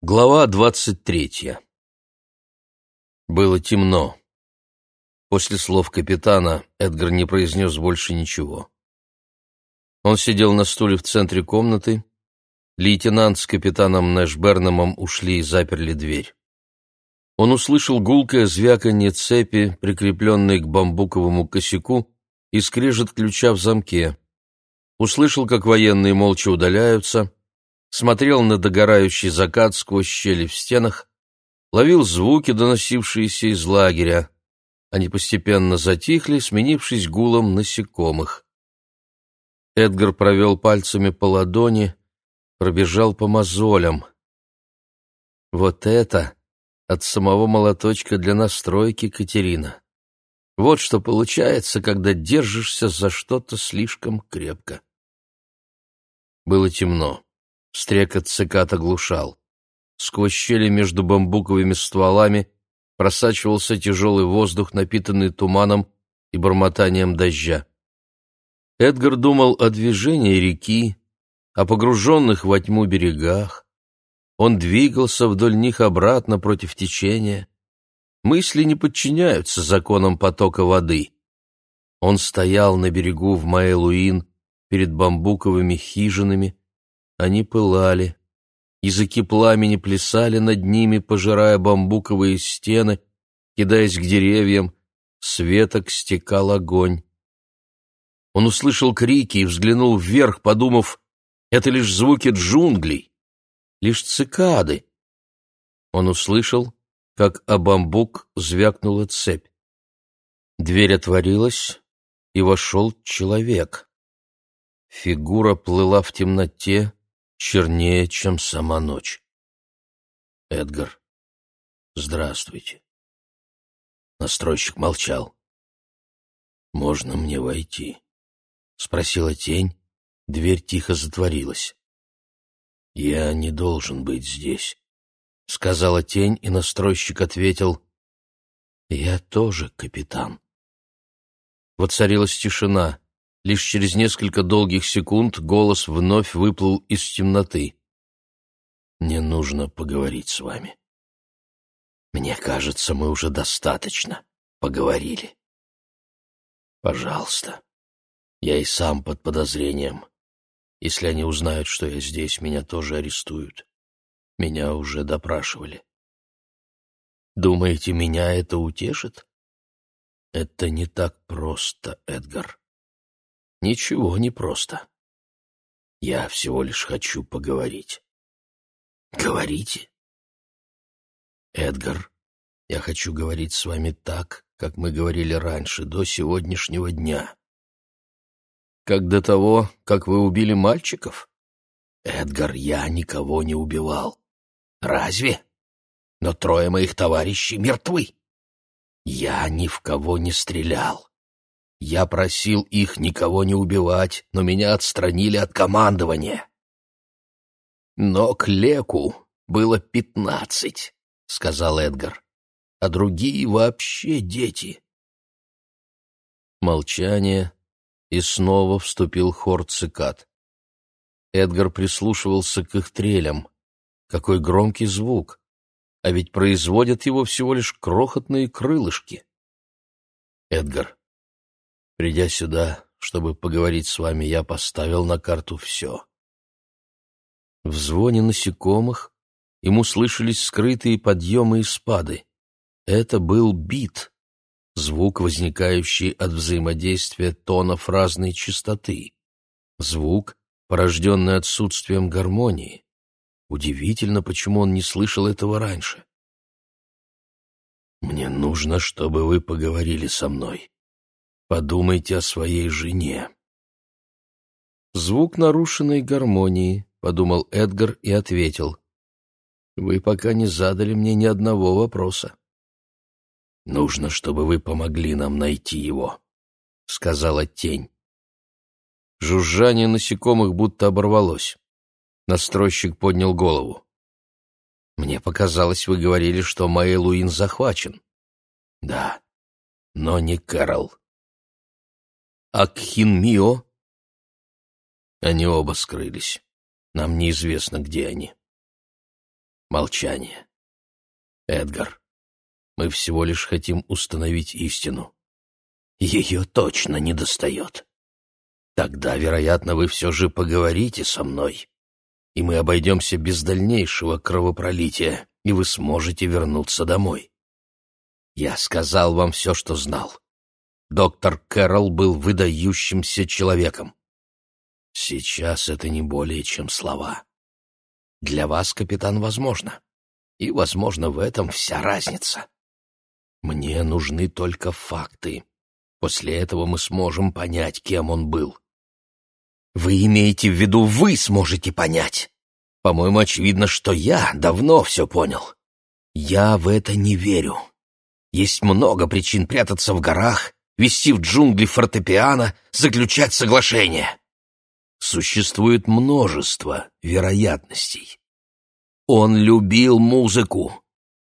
Глава двадцать третья Было темно. После слов капитана Эдгар не произнес больше ничего. Он сидел на стуле в центре комнаты. Лейтенант с капитаном Нэшберномом ушли и заперли дверь. Он услышал гулкое звяканье цепи, прикрепленной к бамбуковому косяку, и скрежет ключа в замке. Услышал, как военные молча удаляются — смотрел на догорающий закат сквозь щели в стенах, ловил звуки, доносившиеся из лагеря. Они постепенно затихли, сменившись гулом насекомых. Эдгар провел пальцами по ладони, пробежал по мозолям. Вот это от самого молоточка для настройки, Катерина. Вот что получается, когда держишься за что-то слишком крепко. Было темно. Стрекот цикад оглушал. Сквозь щели между бамбуковыми стволами просачивался тяжелый воздух, напитанный туманом и бормотанием дождя. Эдгар думал о движении реки, о погруженных во тьму берегах. Он двигался вдоль них обратно против течения. Мысли не подчиняются законам потока воды. Он стоял на берегу в Маэлуин перед бамбуковыми хижинами, они пылали. Языки пламени плясали над ними, пожирая бамбуковые стены, кидаясь к деревьям. С веток стекал огонь. Он услышал крики и взглянул вверх, подумав, это лишь звуки джунглей, лишь цикады. Он услышал, как о бамбук звякнула цепь. Дверь отворилась, и вошел человек. Фигура плыла в темноте, чернее, чем сама ночь. Эдгар, здравствуйте. Настройщик молчал. «Можно мне войти?» — спросила тень. Дверь тихо затворилась. «Я не должен быть здесь», — сказала тень, и настройщик ответил. «Я тоже капитан». Воцарилась тишина. Лишь через несколько долгих секунд голос вновь выплыл из темноты. «Мне нужно поговорить с вами». «Мне кажется, мы уже достаточно поговорили». «Пожалуйста. Я и сам под подозрением. Если они узнают, что я здесь, меня тоже арестуют. Меня уже допрашивали». «Думаете, меня это утешит?» «Это не так просто, Эдгар. Ничего не просто. Я всего лишь хочу поговорить. Говорите. Эдгар, я хочу говорить с вами так, как мы говорили раньше, до сегодняшнего дня. Как до того, как вы убили мальчиков? Эдгар, я никого не убивал. Разве? Но трое моих товарищей мертвы. Я ни в кого не стрелял. Я просил их никого не убивать, но меня отстранили от командования. Но к Леку было пятнадцать, — сказал Эдгар, — а другие вообще дети. Молчание, и снова вступил хор цикад. Эдгар прислушивался к их трелям. Какой громкий звук! А ведь производят его всего лишь крохотные крылышки. Эдгар, Придя сюда, чтобы поговорить с вами, я поставил на карту все. В звоне насекомых ему слышались скрытые подъемы и спады. Это был бит, звук, возникающий от взаимодействия тонов разной частоты. Звук, порожденный отсутствием гармонии. Удивительно, почему он не слышал этого раньше. «Мне нужно, чтобы вы поговорили со мной», Подумайте о своей жене. Звук нарушенной гармонии, подумал Эдгар и ответил. Вы пока не задали мне ни одного вопроса. Нужно, чтобы вы помогли нам найти его, сказала тень. Жужжание насекомых будто оборвалось. Настройщик поднял голову. Мне показалось, вы говорили, что Маэлуин захвачен. Да, но не Кэрол. А Кхинмио? Они оба скрылись. Нам неизвестно, где они. Молчание. Эдгар, мы всего лишь хотим установить истину. Ее точно не достает. Тогда, вероятно, вы все же поговорите со мной, и мы обойдемся без дальнейшего кровопролития, и вы сможете вернуться домой. Я сказал вам все, что знал. Доктор Кэрролл был выдающимся человеком. Сейчас это не более чем слова. Для вас, капитан, возможно. И, возможно, в этом вся разница. Мне нужны только факты. После этого мы сможем понять, кем он был. Вы имеете в виду, вы сможете понять? По-моему, очевидно, что я давно все понял. Я в это не верю. Есть много причин прятаться в горах, вести в джунгли фортепиано, заключать соглашения. Существует множество вероятностей. Он любил музыку.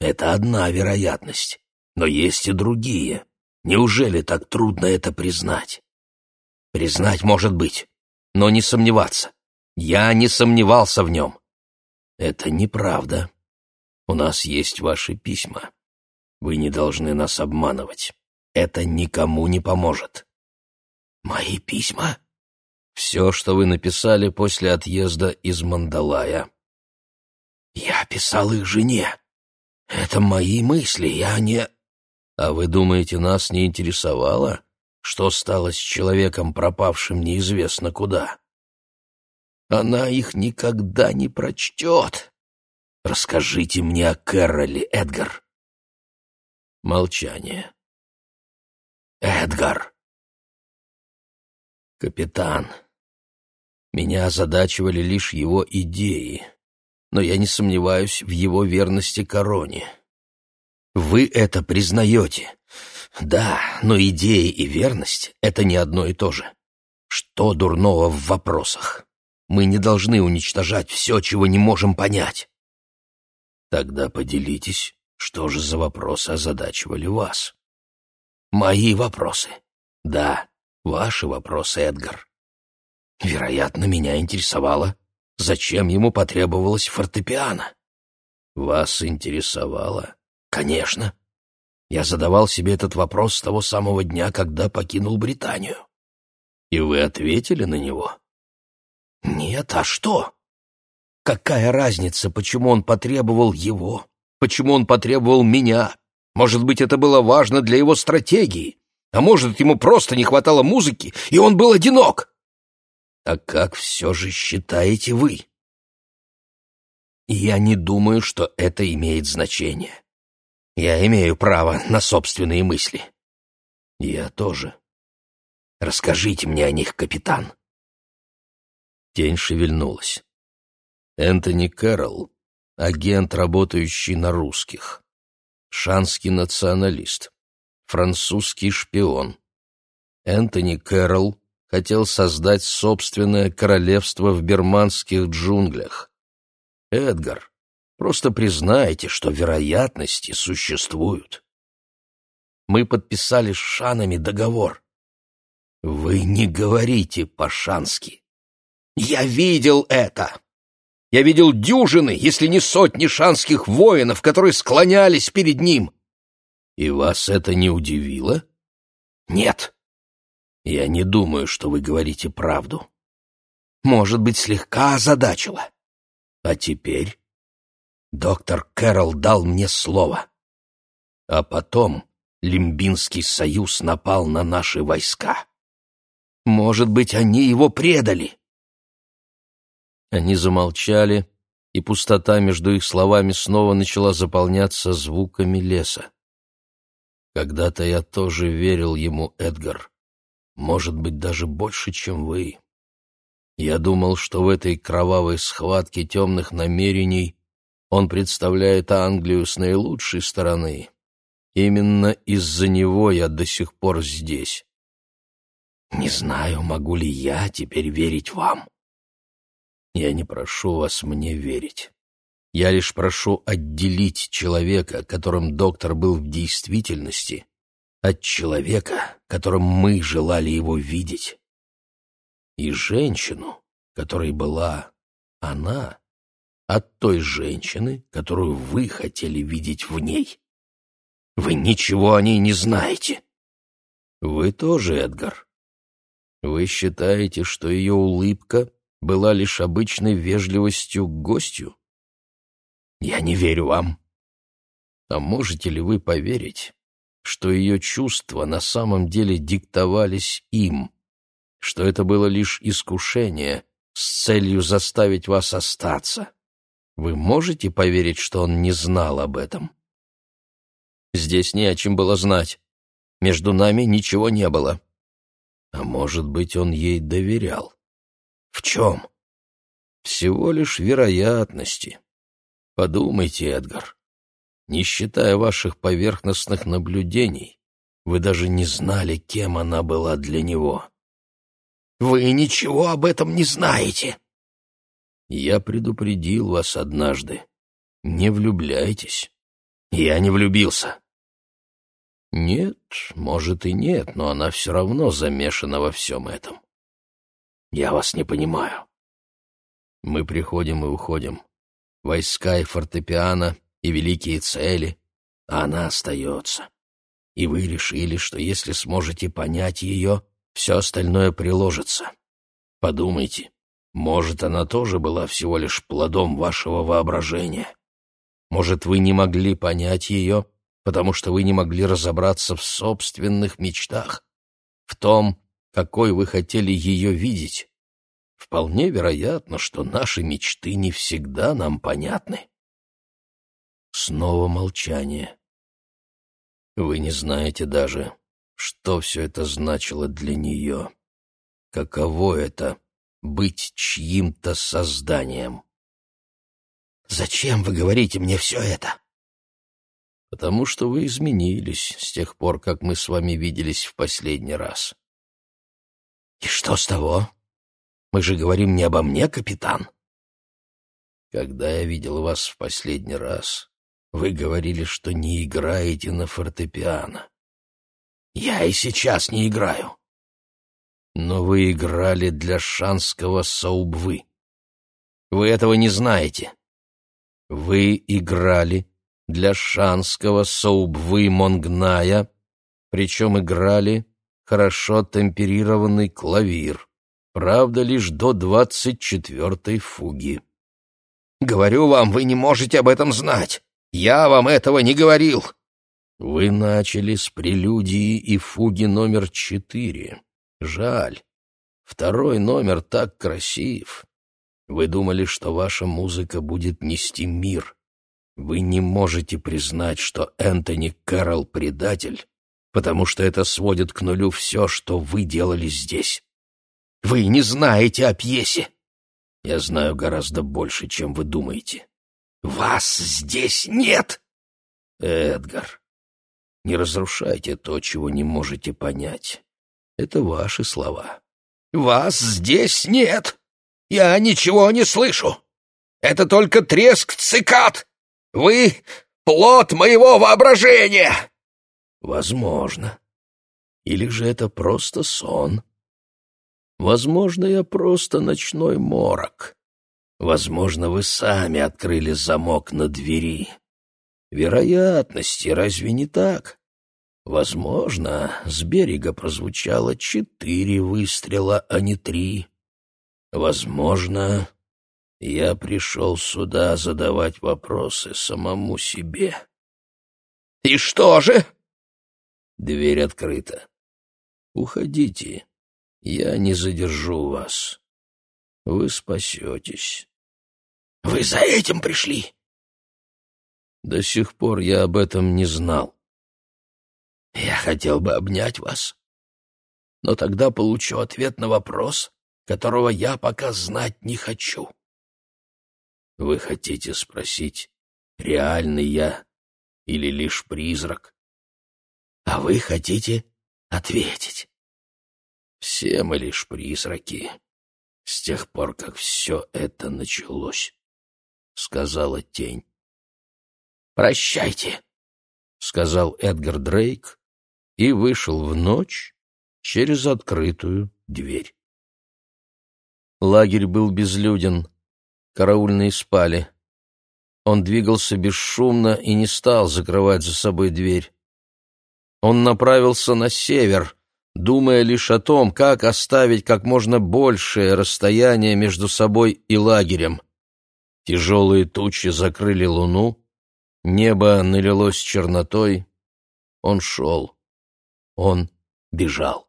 Это одна вероятность. Но есть и другие. Неужели так трудно это признать? Признать может быть, но не сомневаться. Я не сомневался в нем. Это неправда. У нас есть ваши письма. Вы не должны нас обманывать. Это никому не поможет. Мои письма? Все, что вы написали после отъезда из Мандалая. Я писал их жене. Это мои мысли, я не... А вы думаете, нас не интересовало, что стало с человеком, пропавшим неизвестно куда? Она их никогда не прочтет. Расскажите мне о Кэрроле, Эдгар. Молчание. Эдгар. Капитан. Меня озадачивали лишь его идеи, но я не сомневаюсь в его верности короне. Вы это признаете. Да, но идеи и верность — это не одно и то же. Что дурного в вопросах? Мы не должны уничтожать все, чего не можем понять. Тогда поделитесь, что же за вопросы озадачивали вас. Мои вопросы. Да, ваши вопросы, Эдгар. Вероятно, меня интересовало, зачем ему потребовалось фортепиано. Вас интересовало, Конечно. Я задавал себе этот вопрос с того самого дня, когда покинул Британию. И вы ответили на него? Нет, а что? Какая разница, почему он потребовал его? Почему он потребовал меня? Может быть, это было важно для его стратегии? А может, ему просто не хватало музыки, и он был одинок? А как все же считаете вы? Я не думаю, что это имеет значение. Я имею право на собственные мысли. Я тоже. Расскажите мне о них, капитан. Тень шевельнулась. Энтони Кэрролл, агент, работающий на русских. Шанский националист. Французский шпион. Энтони Кэрролл хотел создать собственное королевство в бирманских джунглях. Эдгар, Просто признайте, что вероятности существуют. Мы подписали с шанами договор. Вы не говорите по-шански. Я видел это. Я видел дюжины, если не сотни шанских воинов, которые склонялись перед ним. И вас это не удивило? Нет. Я не думаю, что вы говорите правду. Может быть, слегка озадачило. А теперь Доктор Кэрролл дал мне слово. А потом Лимбинский союз напал на наши войска. Может быть, они его предали? Они замолчали, и пустота между их словами снова начала заполняться звуками леса. Когда-то я тоже верил ему, Эдгар. Может быть, даже больше, чем вы. Я думал, что в этой кровавой схватке темных намерений он представляет Англию с наилучшей стороны. Именно из-за него я до сих пор здесь. Не знаю, могу ли я теперь верить вам. Я не прошу вас мне верить. Я лишь прошу отделить человека, которым доктор был в действительности, от человека, которым мы желали его видеть. И женщину, которой была она, от той женщины, которую вы хотели видеть в ней. Вы ничего о ней не знаете. Вы тоже, Эдгар. Вы считаете, что ее улыбка была лишь обычной вежливостью к гостю? Я не верю вам. А можете ли вы поверить, что ее чувства на самом деле диктовались им, что это было лишь искушение с целью заставить вас остаться? Вы можете поверить, что он не знал об этом? Здесь не о чем было знать. Между нами ничего не было. А может быть, он ей доверял? В чем? Всего лишь вероятности. Подумайте, Эдгар. Не считая ваших поверхностных наблюдений, вы даже не знали, кем она была для него. Вы ничего об этом не знаете. Я предупредил вас однажды. Не влюбляйтесь. Я не влюбился. Нет, может и нет, но она все равно замешана во всем этом. Я вас не понимаю. Мы приходим и уходим. Войска и фортепиано, и великие цели, а она остается. И вы решили, что если сможете понять ее, все остальное приложится. Подумайте, может, она тоже была всего лишь плодом вашего воображения. Может, вы не могли понять ее, потому что вы не могли разобраться в собственных мечтах, в том, какой вы хотели ее видеть. Вполне вероятно, что наши мечты не всегда нам понятны. Снова молчание. Вы не знаете даже, что все это значило для нее. Каково это быть чьим-то созданием. «Зачем вы говорите мне все это?» «Потому что вы изменились с тех пор, как мы с вами виделись в последний раз». «И что с того? Мы же говорим не обо мне, капитан». «Когда я видел вас в последний раз, вы говорили, что не играете на фортепиано». «Я и сейчас не играю». Но вы играли для шанского Саубвы. Вы этого не знаете. Вы играли для шанского Саубвы Монгная, причем играли хорошо темперированный клавир, правда, лишь до двадцать четвертой фуги. Говорю вам, вы не можете об этом знать. Я вам этого не говорил. Вы начали с прелюдии и фуги номер четыре. Жаль. Второй номер так красив. Вы думали, что ваша музыка будет нести мир. Вы не можете признать, что Энтони Кэрролл предатель, потому что это сводит к нулю все, что вы делали здесь. Вы не знаете о пьесе. Я знаю гораздо больше, чем вы думаете. Вас здесь нет. Эдгар, не разрушайте то, чего не можете понять. Это ваши слова. «Вас здесь нет! Я ничего не слышу! Это только треск цикад! Вы — плод моего воображения!» «Возможно. Или же это просто сон? Возможно, я просто ночной морок. Возможно, вы сами открыли замок на двери. Вероятности, разве не так?» Возможно, с берега прозвучало четыре выстрела, а не три. Возможно, я пришел сюда задавать вопросы самому себе. «И что же?» Дверь открыта. «Уходите. Я не задержу вас. Вы спасетесь». «Вы за этим пришли?» До сих пор я об этом не знал. Я хотел бы обнять вас, но тогда получу ответ на вопрос, которого я пока знать не хочу. Вы хотите спросить, реальный я или лишь призрак? А вы хотите ответить? Все мы лишь призраки, с тех пор, как все это началось, — сказала тень. «Прощайте», — сказал Эдгар Дрейк и вышел в ночь через открытую дверь. Лагерь был безлюден, караульные спали. Он двигался бесшумно и не стал закрывать за собой дверь. Он направился на север, думая лишь о том, как оставить как можно большее расстояние между собой и лагерем. Тяжелые тучи закрыли луну, небо налилось чернотой. Он шел. Он бежал.